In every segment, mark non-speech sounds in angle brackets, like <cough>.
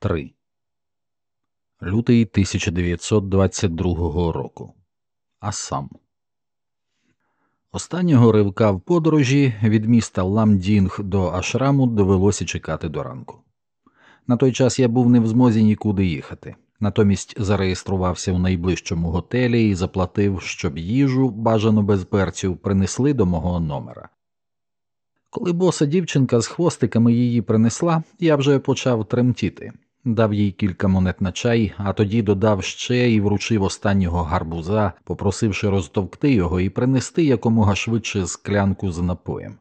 3. Лютий 1922 року. Асам. Останнього ривка в подорожі від міста Ламдінг до Ашраму довелося чекати до ранку. На той час я був не в змозі нікуди їхати. Натомість зареєструвався в найближчому готелі і заплатив, щоб їжу, бажано без перцю, принесли до мого номера. Коли боса дівчинка з хвостиками її принесла, я вже почав тремтіти, дав їй кілька монет на чай, а тоді додав ще і вручив останнього гарбуза, попросивши розтовкти його і принести якомога швидше склянку з напоєм.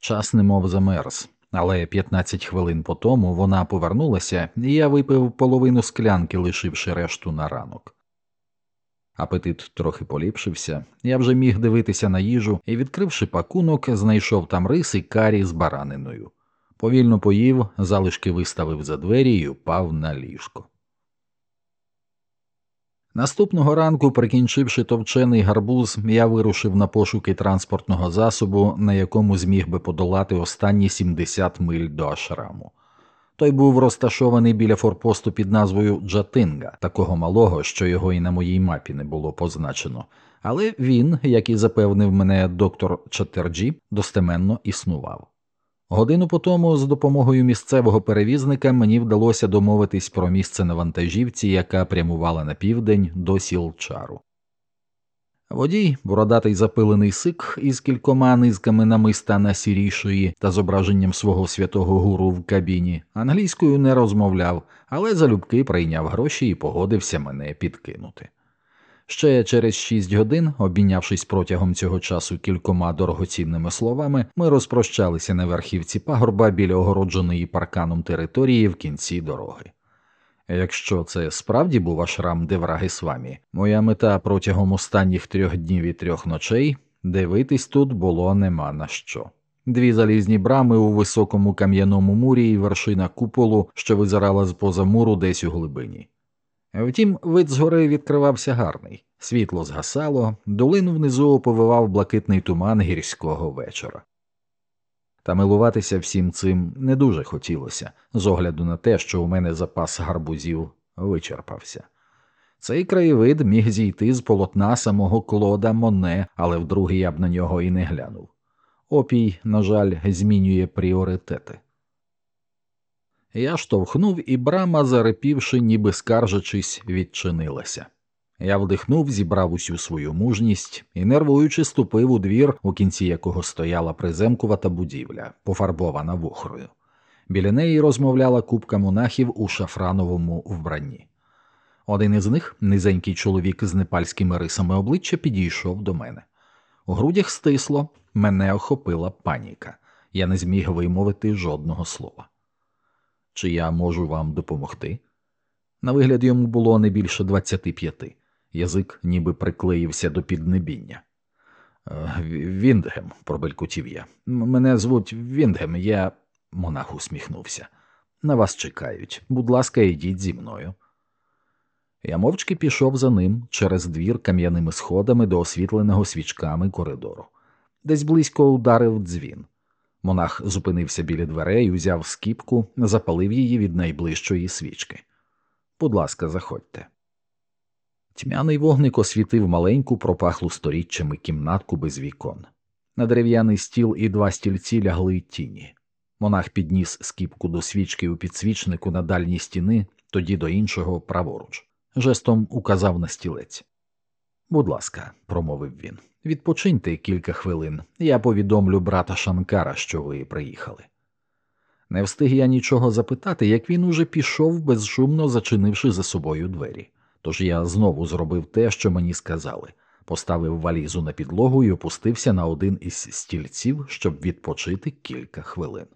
Час немов замерз, але 15 хвилин по тому вона повернулася, і я випив половину склянки, лишивши решту на ранок. Апетит трохи поліпшився, я вже міг дивитися на їжу і, відкривши пакунок, знайшов там рис і карі з бараниною. Повільно поїв, залишки виставив за двері і упав на ліжко. Наступного ранку, прикінчивши товчений гарбуз, я вирушив на пошуки транспортного засобу, на якому зміг би подолати останні 70 миль до Ашраму. Той був розташований біля форпосту під назвою Джатинга, такого малого, що його і на моїй мапі не було позначено. Але він, як і запевнив мене доктор Чатерджі, достеменно існував. Годину по тому, з допомогою місцевого перевізника, мені вдалося домовитись про місце на вантажівці, яка прямувала на південь до Сілчару. Водій, бородатий запилений сик із кількома низками намиста на сірій шиї та зображенням свого святого гуру в кабіні, англійською не розмовляв, але залюбки прийняв гроші і погодився мене підкинути. Ще через шість годин, обмінявшись протягом цього часу кількома дорогоцінними словами, ми розпрощалися на верхівці пагорба біля огородженої парканом території в кінці дороги. Якщо це справді був ашрам Деврагисвамі, моя мета протягом останніх трьох днів і трьох ночей дивитись тут було нема на що. Дві залізні брами у високому кам'яному мурі і вершина куполу, що визирала з поза муру десь у глибині. Втім, вид згори відкривався гарний, світло згасало, долину внизу оповивав блакитний туман гірського вечора. Та милуватися всім цим не дуже хотілося, з огляду на те, що у мене запас гарбузів вичерпався. Цей краєвид міг зійти з полотна самого Клода Моне, але вдруге я б на нього і не глянув. Опій, на жаль, змінює пріоритети. Я штовхнув, і брама, зарипівши, ніби скаржачись, відчинилася. Я вдихнув, зібрав усю свою мужність і, нервуючи, ступив у двір, у кінці якого стояла приземкувата будівля, пофарбована вухрою. Біля неї розмовляла купка монахів у шафрановому вбранні. Один із них, низенький чоловік з непальськими рисами обличчя, підійшов до мене. У грудях стисло, мене охопила паніка. Я не зміг вимовити жодного слова. Чи я можу вам допомогти? На вигляд йому було не більше двадцяти п'яти. Язик ніби приклеївся до піднебіння. «Е, Віндгем, пробелькотів я. Мене звуть Віндгем, я. монах усміхнувся. На вас чекають. Будь ласка, йдіть зі мною. Я мовчки пішов за ним через двір кам'яними сходами до освітленого свічками коридору. Десь близько ударив дзвін. Монах зупинився біля дверей, узяв скіпку, запалив її від найближчої свічки. Будь ласка, заходьте. Тьмяний вогник освітив маленьку пропахлу сторіччями кімнатку без вікон. На дерев'яний стіл і два стільці лягли тіні. Монах підніс скіпку до свічки у підсвічнику на дальній стіни, тоді до іншого праворуч. Жестом указав на стілець. Будь ласка, промовив він, відпочиньте кілька хвилин. Я повідомлю брата Шанкара, що ви приїхали. Не встиг я нічого запитати, як він уже пішов, безшумно зачинивши за собою двері. Тож я знову зробив те, що мені сказали, поставив валізу на підлогу і опустився на один із стільців, щоб відпочити кілька хвилин.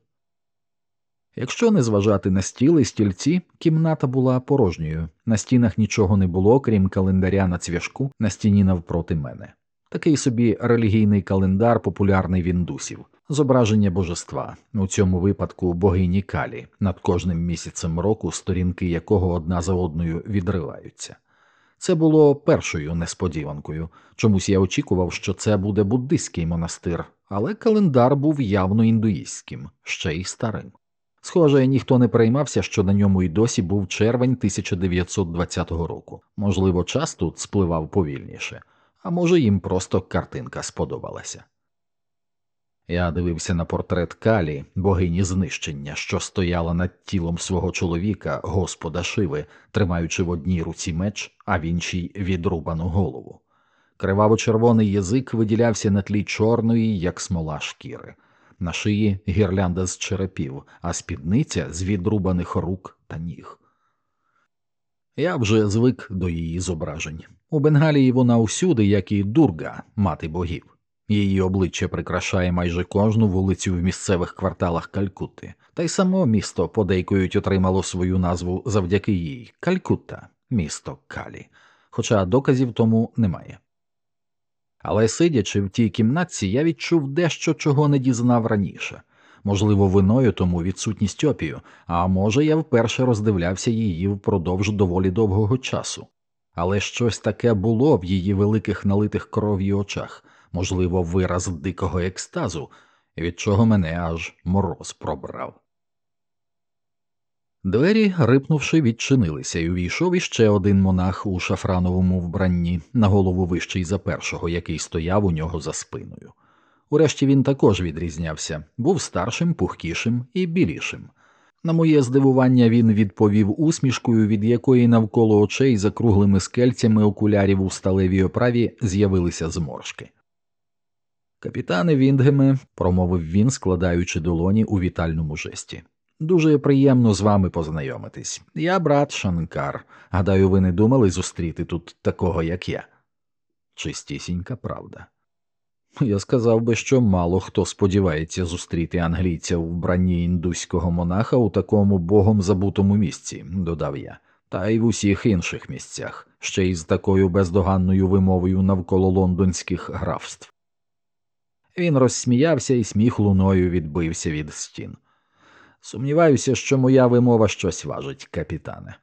Якщо не зважати на стіл і стільці, кімната була порожньою, на стінах нічого не було, крім календаря на цвяшку на стіні навпроти мене. Такий собі релігійний календар, популярний в індусів, зображення божества, у цьому випадку богині Калі, над кожним місяцем року, сторінки якого одна за одною відриваються. Це було першою несподіванкою. Чомусь я очікував, що це буде буддистський монастир, але календар був явно індуїстським, ще й старим. Схоже, ніхто не переймався, що на ньому й досі був червень 1920 року. Можливо, час тут спливав повільніше, а може, їм просто картинка сподобалася. Я дивився на портрет Калі, богині знищення, що стояла над тілом свого чоловіка, господа Шиви, тримаючи в одній руці меч, а в іншій відрубану голову. Криваво-червоний язик виділявся на тлі чорної, як смола шкіри, на шиї гірлянда з черепів, а спідниця з відрубаних рук та ніг. Я вже звик до її зображень. У Бенгалії вона усюди, як і дурга, мати богів. Її обличчя прикрашає майже кожну вулицю в місцевих кварталах Калькутти, та й само місто подейкують отримало свою назву завдяки їй Калькутта, місто Калі, хоча доказів тому немає. Але сидячи в тій кімнатці, я відчув дещо, чого не дізнав раніше. Можливо, виною тому відсутність опію, а може, я вперше роздивлявся її впродовж доволі довгого часу. Але щось таке було в її великих налитих кров'ю очах, можливо, вираз дикого екстазу, від чого мене аж мороз пробрав. Двері, рипнувши, відчинилися, і увійшов іще один монах у шафрановому вбранні, на голову вищий за першого, який стояв у нього за спиною. Урешті він також відрізнявся, був старшим, пухкішим і білішим. На моє здивування він відповів усмішкою, від якої навколо очей за круглими скельцями окулярів у сталевій оправі з'явилися зморшки. Капітане Віндгеме, промовив він, складаючи долоні у вітальному жесті. Дуже приємно з вами познайомитись. Я брат Шанкар. Гадаю, ви не думали зустріти тут такого, як я. Чистісінька правда. Я сказав би, що мало хто сподівається зустріти англійця в вбранні індуського монаха у такому богом забутому місці, додав я, та й в усіх інших місцях, ще й з такою бездоганною вимовою навколо лондонських графств. Він розсміявся і сміх луною відбився від стін. Сумніваюся, що моя вимова щось важить, капітане.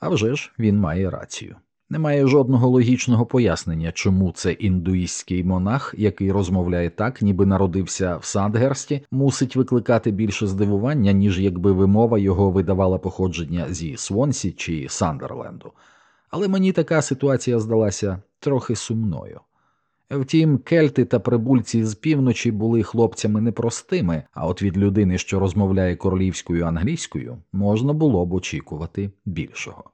А вже ж він має рацію. Немає жодного логічного пояснення, чому це індуїстський монах, який розмовляє так, ніби народився в Сандгерсті, мусить викликати більше здивування, ніж якби вимова його видавала походження зі Свонсі чи Сандерленду. Але мені така ситуація здалася трохи сумною. Втім, кельти та прибульці з півночі були хлопцями непростими, а от від людини, що розмовляє королівською англійською, можна було б очікувати більшого.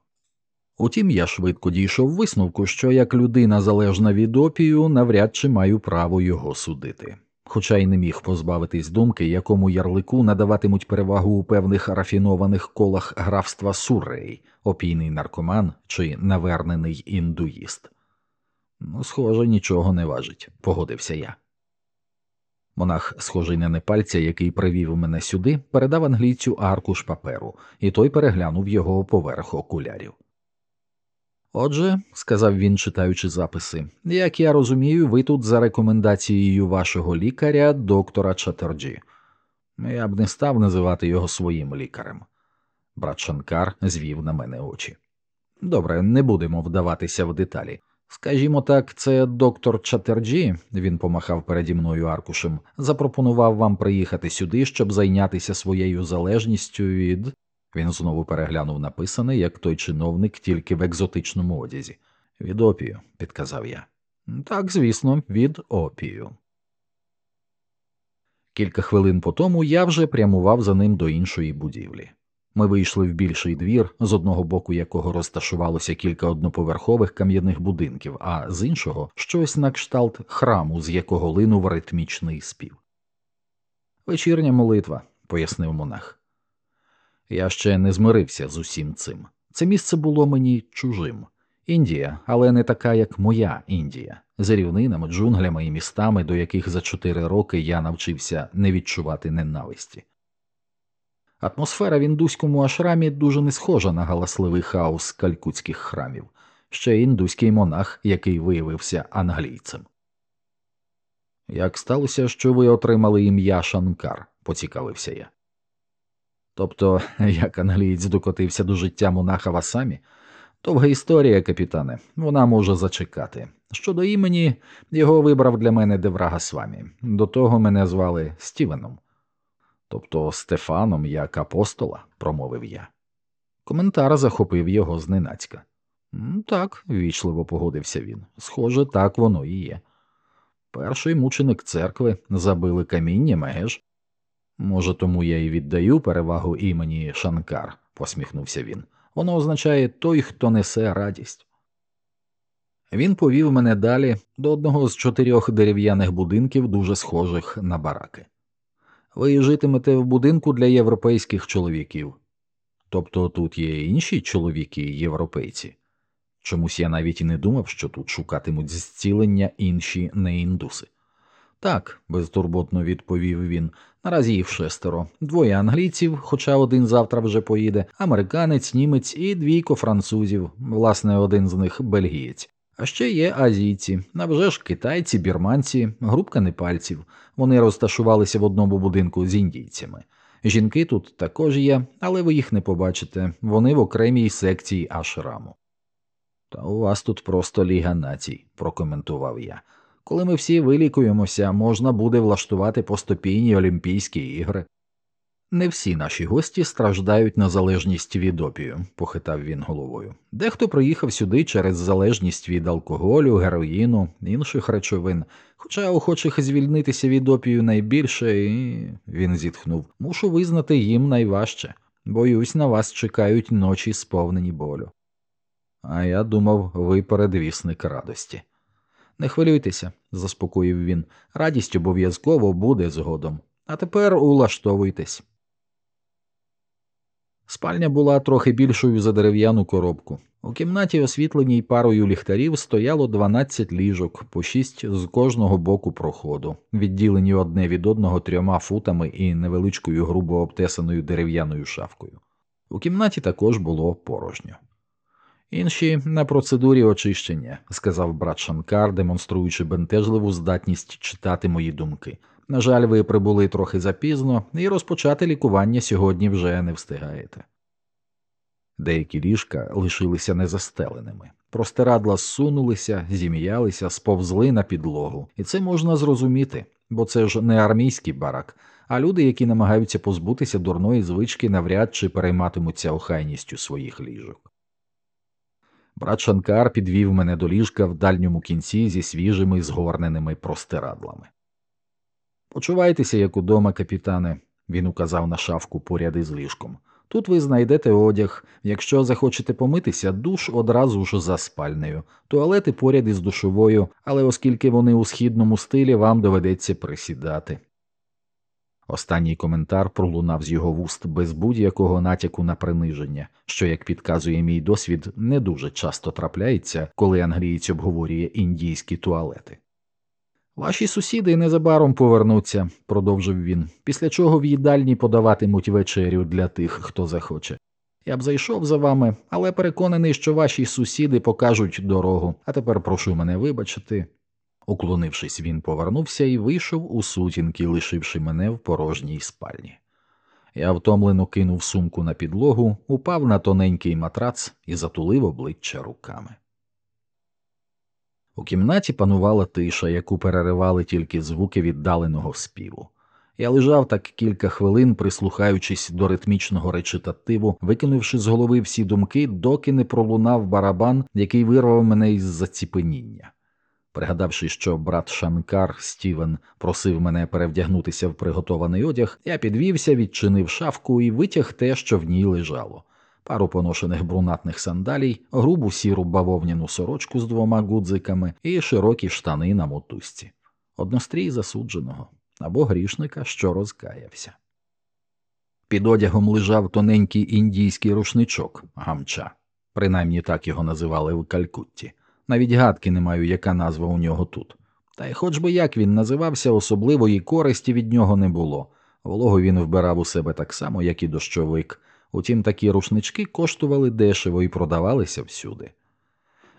Утім, я швидко дійшов висновку, що як людина залежна від опію, навряд чи маю право його судити. Хоча й не міг позбавитись думки, якому ярлику надаватимуть перевагу у певних рафінованих колах графства Суррей, опійний наркоман чи навернений індуїст. Ну, схоже, нічого не важить, погодився я. Монах, схожий на непальця, який привів мене сюди, передав англійцю аркуш паперу, і той переглянув його поверх окулярів. Отже, сказав він, читаючи записи, як я розумію, ви тут за рекомендацією вашого лікаря, доктора Чатерджі. Я б не став називати його своїм лікарем. Брат Шанкар звів на мене очі. Добре, не будемо вдаватися в деталі. Скажімо так, це доктор Чатерджі, він помахав переді мною аркушем, запропонував вам приїхати сюди, щоб зайнятися своєю залежністю від. Він знову переглянув написане, як той чиновник, тільки в екзотичному одязі. Від опію, підказав я. Так, звісно, від опію. Кілька хвилин по тому я вже прямував за ним до іншої будівлі. Ми вийшли в більший двір, з одного боку якого розташувалося кілька одноповерхових кам'яних будинків, а з іншого щось на кшталт храму, з якого линув ритмічний спів. Вечірня молитва, пояснив монах. Я ще не змирився з усім цим. Це місце було мені чужим. Індія, але не така, як моя Індія, з рівнинами, джунглями і містами, до яких за чотири роки я навчився не відчувати ненависті. Атмосфера в індуському ашрамі дуже не схожа на галасливий хаос калькутських храмів, ще індуський монах, який виявився англійцем. Як сталося, що ви отримали ім'я Шанкар, поцікавився я. Тобто, <laughs> як англієць докотився до життя монаха Васамі, довга історія, капітане, вона може зачекати. Щодо імені, його вибрав для мене Деврага Свамі. До того мене звали Стівеном. тобто Стефаном як апостола, промовив я. Коментар захопив його зненацька. Так, ввічливо погодився він. Схоже, так воно і є. Перший мученик церкви забили каміння меж. Може, тому я і віддаю перевагу імені Шанкар, посміхнувся він. Воно означає той, хто несе радість. Він повів мене далі до одного з чотирьох дерев'яних будинків, дуже схожих на бараки. Ви житимете в будинку для європейських чоловіків. Тобто тут є інші чоловіки європейці. Чомусь я навіть і не думав, що тут шукатимуть зцілення інші не індуси. Так, безтурботно відповів він. Наразі їх шестеро, двоє англійців, хоча один завтра вже поїде, американець, німець і двійко французів, власне, один з них бельгієць. А ще є азійці, навже ж китайці, бірманці, групка непальців. Вони розташувалися в одному будинку з індійцями. Жінки тут також є, але ви їх не побачите, вони в окремій секції ашраму. Та у вас тут просто ліга націй, прокоментував я. Коли ми всі вилікуємося, можна буде влаштувати поступійні Олімпійські ігри. Не всі наші гості страждають на залежність від опію, похитав він головою. Дехто приїхав сюди через залежність від алкоголю, героїну, інших речовин, хоча охочих звільнитися від опію найбільше, і він зітхнув, мушу визнати їм найважче. Боюсь, на вас чекають ночі сповнені болю. А я думав, ви передвісник радості. Не хвилюйтеся, заспокоїв він, радість обов'язково буде згодом. А тепер улаштовуйтесь. Спальня була трохи більшою за дерев'яну коробку. У кімнаті, освітленій парою ліхтарів, стояло 12 ліжок, по шість з кожного боку проходу, відділені одне від одного трьома футами і невеличкою грубо обтесаною дерев'яною шафкою. У кімнаті також було порожньо. Інші на процедурі очищення, сказав брат Шанкар, демонструючи бентежливу здатність читати мої думки. На жаль, ви прибули трохи запізно, і розпочати лікування сьогодні вже не встигаєте. Деякі ліжка лишилися незастеленими. Простирадла зсунулися, зім'ялися, сповзли на підлогу, і це можна зрозуміти, бо це ж не армійський барак, а люди, які намагаються позбутися дурної звички, навряд чи перейматимуться охайністю своїх ліжок. Брат Шанкар підвів мене до ліжка в дальньому кінці зі свіжими згорненими простирадлами. Почувайтеся, як удома, капітане, він указав на шафку поряд із ліжком. Тут ви знайдете одяг, якщо захочете помитися, душ одразу ж за спальнею, туалети поряд із душовою, але оскільки вони у східному стилі, вам доведеться присідати. Останній коментар пролунав з його вуст без будь-якого натяку на приниження, що, як підказує мій досвід, не дуже часто трапляється, коли англієць обговорює індійські туалети. Ваші сусіди незабаром повернуться, продовжив він, після чого в їдальні подаватимуть вечерю для тих, хто захоче. Я б зайшов за вами, але переконаний, що ваші сусіди покажуть дорогу, а тепер прошу мене вибачити. Уклонившись, він повернувся і вийшов у сутінки, лишивши мене в порожній спальні. Я втомлено кинув сумку на підлогу, упав на тоненький матрац і затулив обличчя руками. У кімнаті панувала тиша, яку переривали тільки звуки віддаленого співу. Я лежав так кілька хвилин, прислухаючись до ритмічного речитативу, викинувши з голови всі думки, доки не пролунав барабан, який вирвав мене із заціпеніння. Пригадавши, що брат Шанкар Стівен просив мене перевдягнутися в приготований одяг, я підвівся, відчинив шафку і витяг те, що в ній лежало пару поношених брунатних сандалій, грубу сіру бавовняну сорочку з двома гудзиками і широкі штани на мотузці, однострій засудженого або грішника, що розкаявся. Під одягом лежав тоненький індійський рушничок гамча, принаймні так його називали в Калькутті. Навіть гадки не маю, яка назва у нього тут. Та й хоч би як він називався, особливої користі від нього не було. Вологу він вбирав у себе так само, як і дощовик, Утім, такі рушнички коштували дешево і продавалися всюди.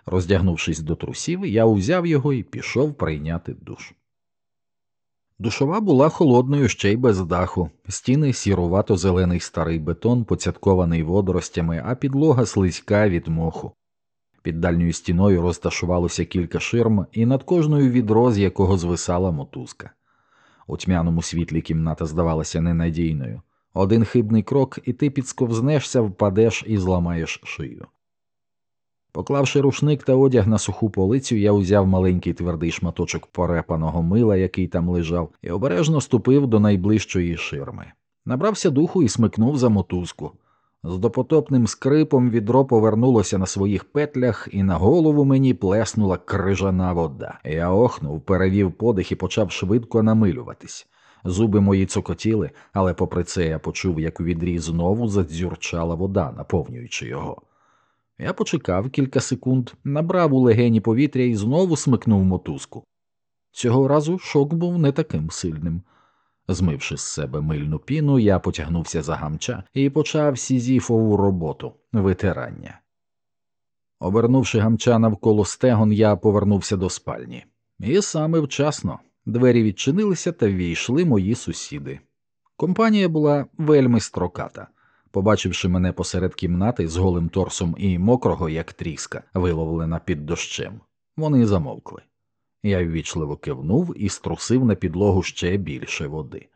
Роздягнувшись до трусів, я узяв його і пішов прийняти душ. Душова була холодною ще й без даху, стіни сірувато зелений старий бетон, поцяткований водоростями, а підлога слизька від моху. Під дальньою стіною розташувалося кілька ширм, і над кожною відро, з якого звисала мотузка. У тьмяному світлі кімната здавалася ненадійною. Один хибний крок, і ти підсковзнешся, впадеш і зламаєш шию. Поклавши рушник та одяг на суху полицю, я узяв маленький твердий шматочок порепаного мила, який там лежав, і обережно ступив до найближчої ширми. Набрався духу і смикнув за мотузку. З допотопним скрипом відро повернулося на своїх петлях, і на голову мені плеснула крижана вода. Я охнув, перевів подих і почав швидко намилюватись. Зуби мої цокотіли, але попри це я почув, як у відрі знову задзюрчала вода, наповнюючи його. Я почекав кілька секунд, набрав у легені повітря і знову смикнув мотузку. Цього разу шок був не таким сильним. Змивши з себе мильну піну, я потягнувся за гамча і почав сізіфову роботу витирання. Обернувши гамча навколо стегон, я повернувся до спальні. І саме вчасно двері відчинилися та війшли мої сусіди. Компанія була вельми строката. Побачивши мене посеред кімнати з голим торсом і мокрого, як тріска, виловлена під дощем, вони замовкли. Я ввічливо кивнув і струсив на підлогу ще більше води.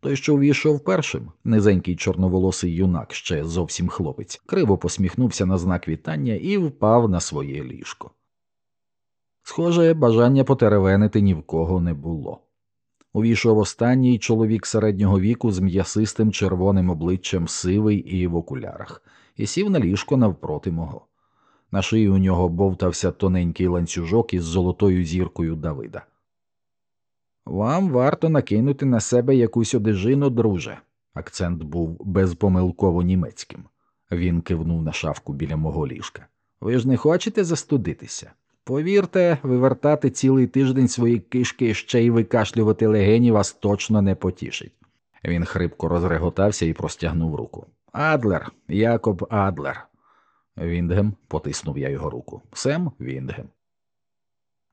Той, що увійшов першим, низенький чорноволосий юнак, ще зовсім хлопець, криво посміхнувся на знак вітання і впав на своє ліжко. Схоже, бажання потеревенити ні в кого не було. Увійшов останній чоловік середнього віку з м'ясистим червоним обличчям сивий і в окулярах, і сів на ліжко навпроти мого. На шиї у нього бовтався тоненький ланцюжок із золотою зіркою Давида. Вам варто накинути на себе якусь одежину, друже. Акцент був безпомилково німецьким. Він кивнув на шафку біля мого ліжка. Ви ж не хочете застудитися? Повірте, вивертати цілий тиждень свої кишки ще й викашлювати легені вас точно не потішить. Він хрипко розреготався і простягнув руку. Адлер, Якоб Адлер. Віндгем, потиснув я його руку. Сем Віндгем.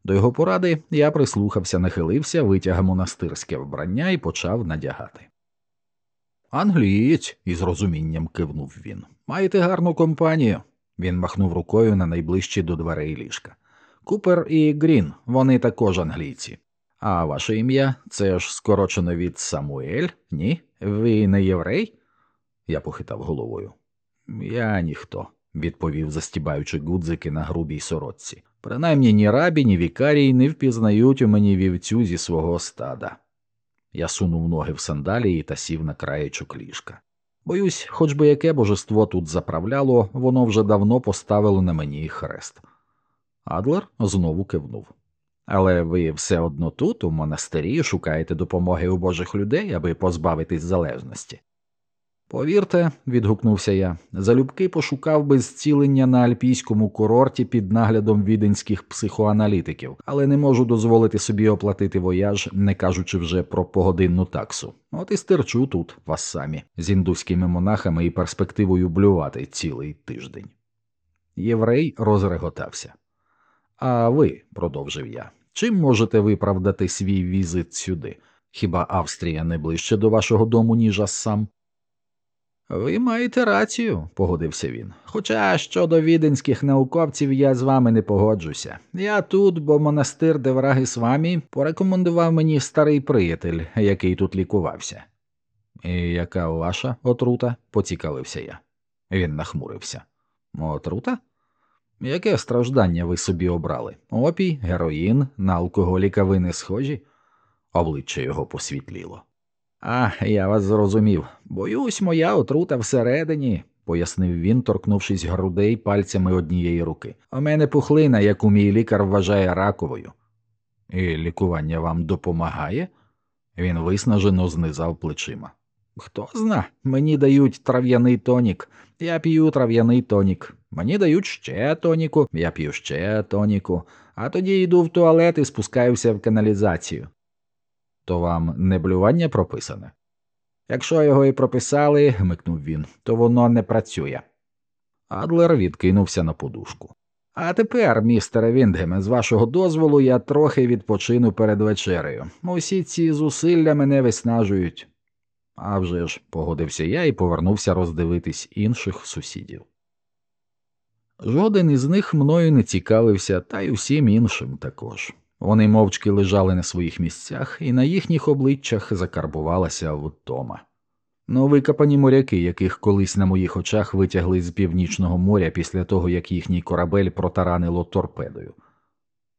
До його поради я прислухався, нахилився, витяг монастирське вбрання і почав надягати. Англієць, із розумінням кивнув він. Маєте гарну компанію. Він махнув рукою на найближчі до дверей ліжка. Купер і Грін, вони також англійці. А ваше ім'я це ж скорочено від Самуель? Ні? Ви не єврей? Я похитав головою. Я ніхто, відповів, застібаючи гудзики на грубій сорочці. Принаймні ні рабі, ні вікарій не впізнають у мені вівцю зі свого стада. Я сунув ноги в сандалії та сів на краєчок ліжка. Боюсь, хоч би яке божество тут заправляло, воно вже давно поставило на мені хрест. Адлер знову кивнув. Але ви все одно тут, у монастирі, шукаєте допомоги у божих людей, аби позбавитись залежності. Повірте, відгукнувся я, залюбки пошукав би зцілення на альпійському курорті під наглядом віденських психоаналітиків, але не можу дозволити собі оплатити вояж, не кажучи вже про погодинну таксу. От і стерчу тут вас самі, з індуськими монахами і перспективою блювати цілий тиждень. Єврей розреготався. А ви, продовжив я, чим можете виправдати свій візит сюди? Хіба Австрія не ближче до вашого дому, ніж Ассам? Ви маєте рацію, погодився він. Хоча щодо віденських науковців я з вами не погоджуся. Я тут, бо монастир Девраги з вами порекомендував мені старий приятель, який тут лікувався. І яка ваша отрута? поцікавився я. Він нахмурився. Отрута? Яке страждання ви собі обрали? Опій, героїн, на алкоголіка ви не схожі? Обличчя його посвітліло. А, я вас зрозумів. Боюсь, моя отрута всередині, пояснив він, торкнувшись грудей пальцями однієї руки. У мене пухлина, яку мій лікар вважає раковою. І лікування вам допомагає? Він виснажено знизав плечима. Хто зна, мені дають трав'яний тонік, я п'ю трав'яний тонік. Мені дають ще тоніку, я п'ю ще тоніку, а тоді йду в туалет і спускаюся в каналізацію. То вам не блювання прописане? Якщо його і прописали, гмикнув він, то воно не працює. Адлер відкинувся на подушку. А тепер, містере Віндгеме, з вашого дозволу, я трохи відпочину перед вечерею. Усі ці зусилля мене виснажують. «А вже ж», – погодився я і повернувся роздивитись інших сусідів. Жоден із них мною не цікавився, та й усім іншим також. Вони мовчки лежали на своїх місцях, і на їхніх обличчях закарбувалася втома. Новикопані моряки, яких колись на моїх очах витягли з північного моря після того, як їхній корабель протаранило торпедою.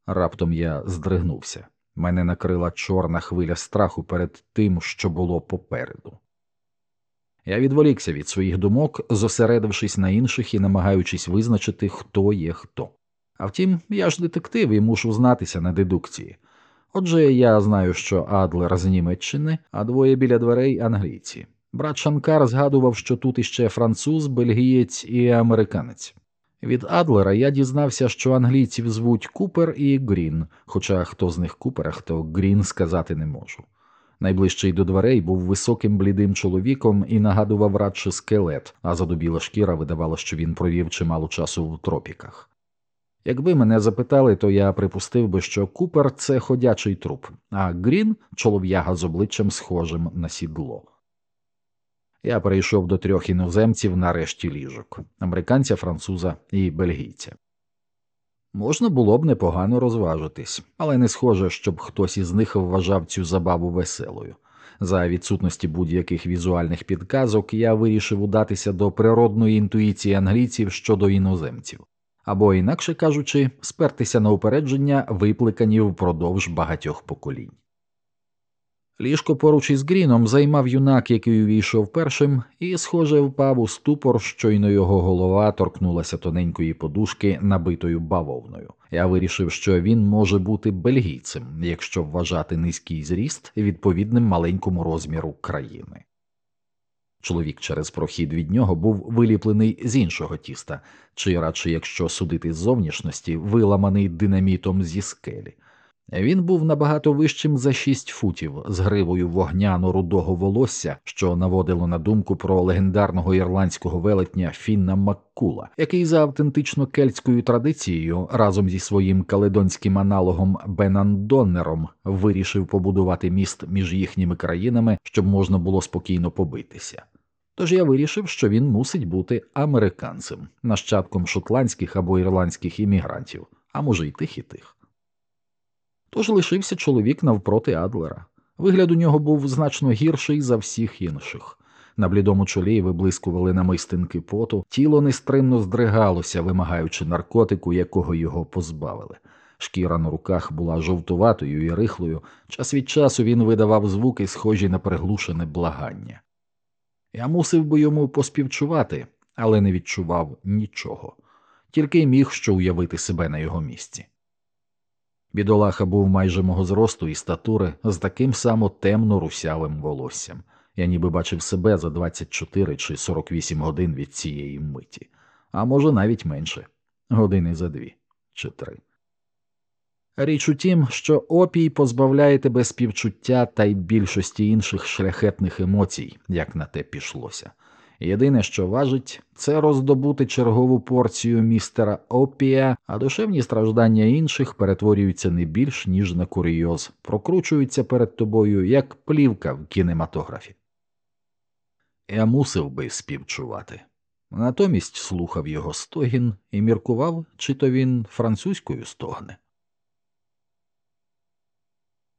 Раптом я здригнувся. Мене накрила чорна хвиля страху перед тим, що було попереду. Я відволікся від своїх думок, зосередившись на інших і намагаючись визначити, хто є хто. А втім, я ж детектив і мушу знатися на дедукції. Отже, я знаю, що Адлер з Німеччини, а двоє біля дверей англійці. Брат Шанкар згадував, що тут іще француз, бельгієць і американець. Від Адлера я дізнався, що англійців звуть Купер і Грін, хоча хто з них Купер, а хто Грін сказати не можу. Найближчий до дверей був високим блідим чоловіком і нагадував радше скелет, а задубіла шкіра видавала, що він провів чимало часу в тропіках. Якби мене запитали, то я припустив би, що Купер це ходячий труп, а Грін чолов'яга з обличчям схожим на сідло. Я перейшов до трьох іноземців на решті ліжок американця, француза і бельгійця. Можна було б непогано розважитись, але не схоже, щоб хтось із них вважав цю забаву веселою. За відсутності будь-яких візуальних підказок я вирішив удатися до природної інтуїції англійців щодо іноземців, або, інакше кажучи, спертися на упередження, випликані впродовж багатьох поколінь. Ліжко поруч із Гріном займав юнак, який увійшов першим, і, схоже, впав у ступор, щойно його голова торкнулася тоненької подушки, набитою бавовною. Я вирішив, що він може бути бельгійцем, якщо вважати низький зріст відповідним маленькому розміру країни. Чоловік через прохід від нього був виліплений з іншого тіста, чи радше, якщо судити з зовнішності, виламаний динамітом зі скелі. Він був набагато вищим за шість футів, з гривою вогняно рудого волосся, що наводило на думку про легендарного ірландського велетня Фінна Маккула, який за автентично кельтською традицією разом зі своїм каледонським аналогом Бенандоннером вирішив побудувати міст між їхніми країнами, щоб можна було спокійно побитися. Тож я вирішив, що він мусить бути американцем, нащадком шотландських або ірландських іммігрантів, а може й тих і тих. Тож лишився чоловік навпроти Адлера. Вигляд у нього був значно гірший за всіх інших. На блідому чолі виблискували намистинки поту, тіло нестримно здригалося, вимагаючи наркотику, якого його позбавили. Шкіра на руках була жовтуватою і рихлою, час від часу він видавав звуки, схожі на приглушене благання. Я мусив би йому поспівчувати, але не відчував нічого, тільки й міг що уявити себе на його місці. Бідолаха був майже мого зросту і статури з таким само темно русявим волоссям. Я ніби бачив себе за 24 чи 48 годин від цієї миті, а може навіть менше години за дві чи три. Річ у тім, що опій позбавляє тебе співчуття та й більшості інших шляхетних емоцій, як на те пішлося. Єдине, що важить, це роздобути чергову порцію містера опія, а душевні страждання інших перетворюються не більш ніж на курйоз, прокручуються перед тобою як плівка в кінематографі. Я мусив би співчувати. Натомість слухав його стогін і міркував, чи то він французькою стогне.